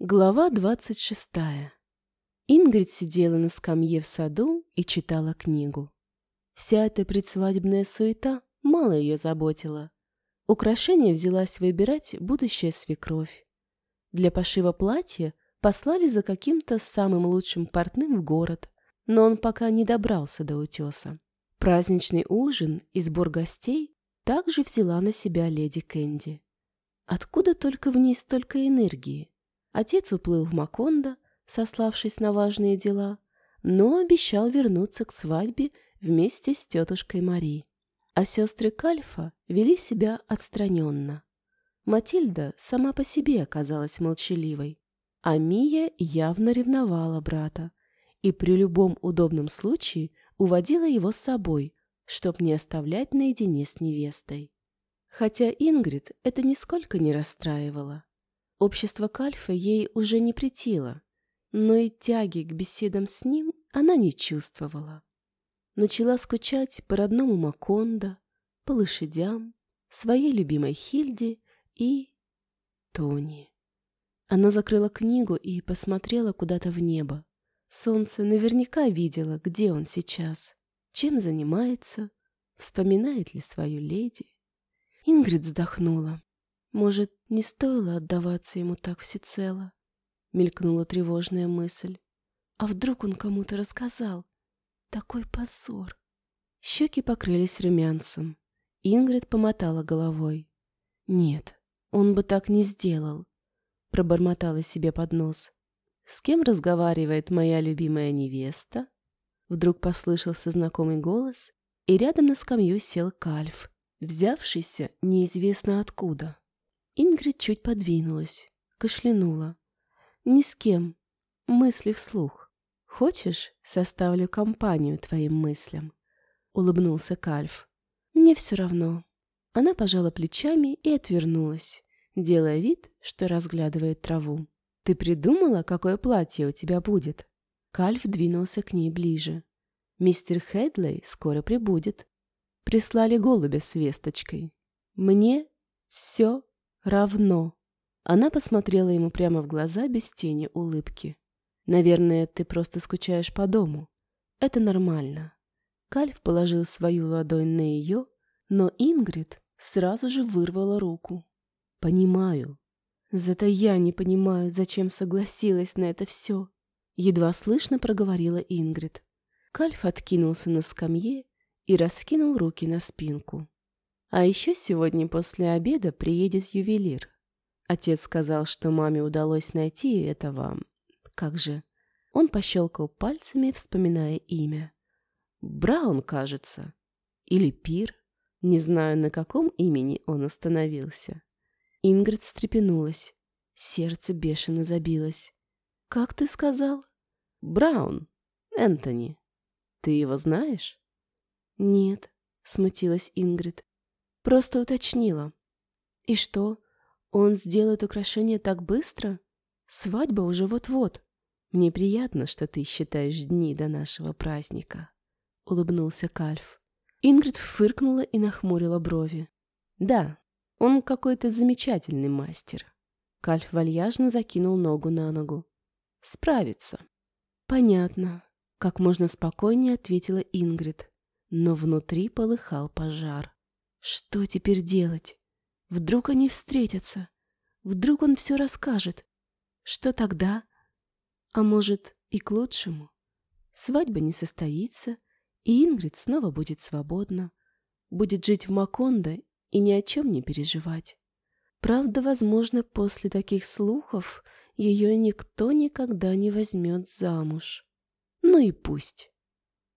Глава двадцать шестая. Ингрид сидела на скамье в саду и читала книгу. Вся эта предсвадебная суета мало ее заботила. Украшение взялась выбирать будущая свекровь. Для пошива платья послали за каким-то самым лучшим портным в город, но он пока не добрался до утеса. Праздничный ужин и сбор гостей также взяла на себя леди Кэнди. Откуда только в ней столько энергии? Отец уплыл в Макондо, сославшись на важные дела, но обещал вернуться к свадьбе вместе с тетушкой Мари. А сестры Кальфа вели себя отстраненно. Матильда сама по себе оказалась молчаливой, а Мия явно ревновала брата и при любом удобном случае уводила его с собой, чтоб не оставлять наедине с невестой. Хотя Ингрид это нисколько не расстраивало. Общество Кальфа ей уже не претило, но и тяги к беседам с ним она не чувствовала. Начала скучать по родному Макондо, по лошадям, своей любимой Хильде и Тони. Она закрыла книгу и посмотрела куда-то в небо. Солнце наверняка видело, где он сейчас, чем занимается, вспоминает ли свою леди. Ингрид вздохнула. Может, не стоило отдаваться ему так всецело? Мелькнула тревожная мысль. А вдруг он кому-то рассказал? Такой позор. Щеки покрылись румянцем. Ингрид помотала головой. Нет, он бы так не сделал. Пробормотала себе под нос. С кем разговаривает моя любимая невеста? Вдруг послышался знакомый голос, и рядом на скамью сел Кальф, взявшийся неизвестно откуда. Ингрид чуть подвинулась, кашлянула. «Ни с кем. Мысли вслух. Хочешь, составлю компанию твоим мыслям?» Улыбнулся Кальф. «Мне все равно». Она пожала плечами и отвернулась, делая вид, что разглядывает траву. «Ты придумала, какое платье у тебя будет?» Кальф двинулся к ней ближе. «Мистер Хедлей скоро прибудет». Прислали голубя с весточкой. «Мне все равно. Она посмотрела ему прямо в глаза без тени улыбки. Наверное, ты просто скучаешь по дому. Это нормально. Кальф положил свою ладонь на ее, но Ингрид сразу же вырвала руку. Понимаю. Зато я не понимаю, зачем согласилась на это все. Едва слышно проговорила Ингрид. Кальф откинулся на скамье и раскинул руки на спинку. А еще сегодня после обеда приедет ювелир. Отец сказал, что маме удалось найти этого... Как же? Он пощелкал пальцами, вспоминая имя. Браун, кажется. Или Пир. Не знаю, на каком имени он остановился. Ингрид встрепенулась. Сердце бешено забилось. «Как ты сказал?» «Браун. Энтони. Ты его знаешь?» «Нет», — смутилась Ингрид. Просто уточнила. И что, он сделает украшение так быстро? Свадьба уже вот-вот. Мне приятно, что ты считаешь дни до нашего праздника. Улыбнулся Кальф. Ингрид фыркнула и нахмурила брови. Да, он какой-то замечательный мастер. Кальф вальяжно закинул ногу на ногу. Справится. Понятно. Как можно спокойнее ответила Ингрид. Но внутри полыхал пожар. Что теперь делать? Вдруг они встретятся? Вдруг он все расскажет? Что тогда? А может, и к лучшему? Свадьба не состоится, и Ингрид снова будет свободна, будет жить в Макондо и ни о чем не переживать. Правда, возможно, после таких слухов ее никто никогда не возьмет замуж. Ну и пусть.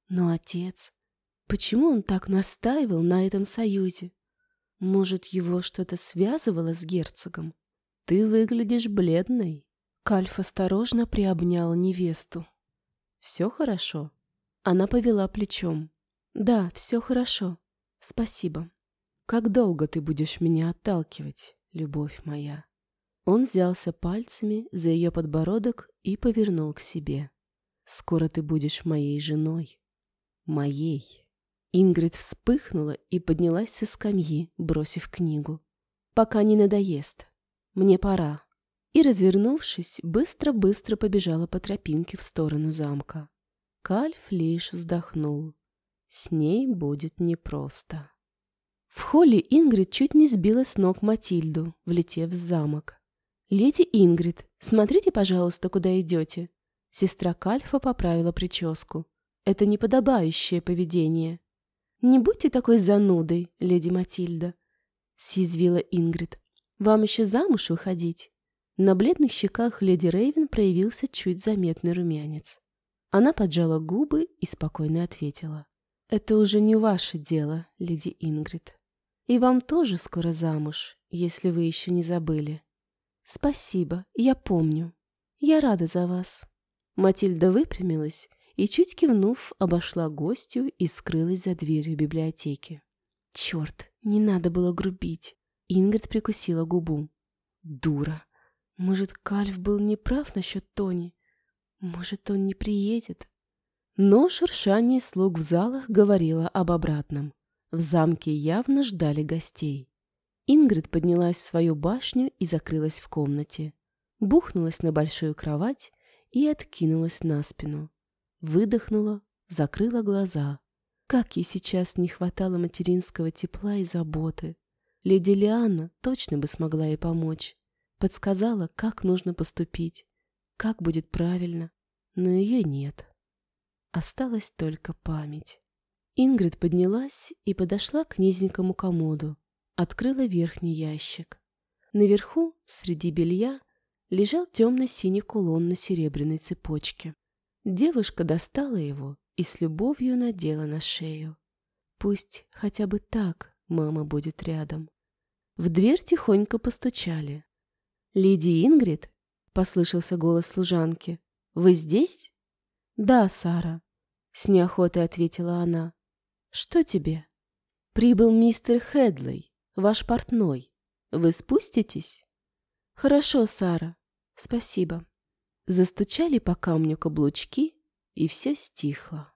Но отец... Почему он так настаивал на этом союзе? Может, его что-то связывало с герцогом? Ты выглядишь бледной. Кальф осторожно приобнял невесту. Все хорошо? Она повела плечом. Да, все хорошо. Спасибо. Как долго ты будешь меня отталкивать, любовь моя? Он взялся пальцами за ее подбородок и повернул к себе. Скоро ты будешь моей женой. Моей. Ингрид вспыхнула и поднялась со скамьи, бросив книгу. «Пока не надоест. Мне пора». и, развернувшись, быстро-быстро побежала по тропинке в сторону замка. Кальф лишь вздохнул. С ней будет непросто. В холле Ингрид чуть не сбила с ног Матильду, влетев в замок. «Леди Ингрид, смотрите, пожалуйста, куда идете». Сестра Кальфа поправила прическу. «Это неподобающее поведение». «Не будьте такой занудой, леди Матильда», — съязвила Ингрид. «Вам еще замуж выходить?» На бледных щеках леди Рейвен проявился чуть заметный румянец. Она поджала губы и спокойно ответила. «Это уже не ваше дело, леди Ингрид. И вам тоже скоро замуж, если вы еще не забыли». «Спасибо, я помню. Я рада за вас». Матильда выпрямилась и, чуть кивнув, обошла гостью и скрылась за дверью библиотеки. «Черт, не надо было грубить!» Ингрид прикусила губу. «Дура! Может, Кальф был неправ насчет Тони? Может, он не приедет? Но шуршание слуг в залах говорило об обратном. В замке явно ждали гостей. Ингрид поднялась в свою башню и закрылась в комнате. Бухнулась на большую кровать и откинулась на спину. Выдохнула, закрыла глаза. Как ей сейчас не хватало материнского тепла и заботы. Леди Лианна точно бы смогла ей помочь подсказала, как нужно поступить, как будет правильно, но ее нет. Осталась только память. Ингрид поднялась и подошла к низенькому комоду, открыла верхний ящик. Наверху, среди белья, лежал темно-синий кулон на серебряной цепочке. Девушка достала его и с любовью надела на шею. Пусть хотя бы так мама будет рядом. В дверь тихонько постучали. «Леди Ингрид?» — послышался голос служанки. «Вы здесь?» «Да, Сара», — с неохотой ответила она. «Что тебе?» «Прибыл мистер Хедлей, ваш портной. Вы спуститесь?» «Хорошо, Сара. Спасибо». Застучали по камню каблучки, и все стихло.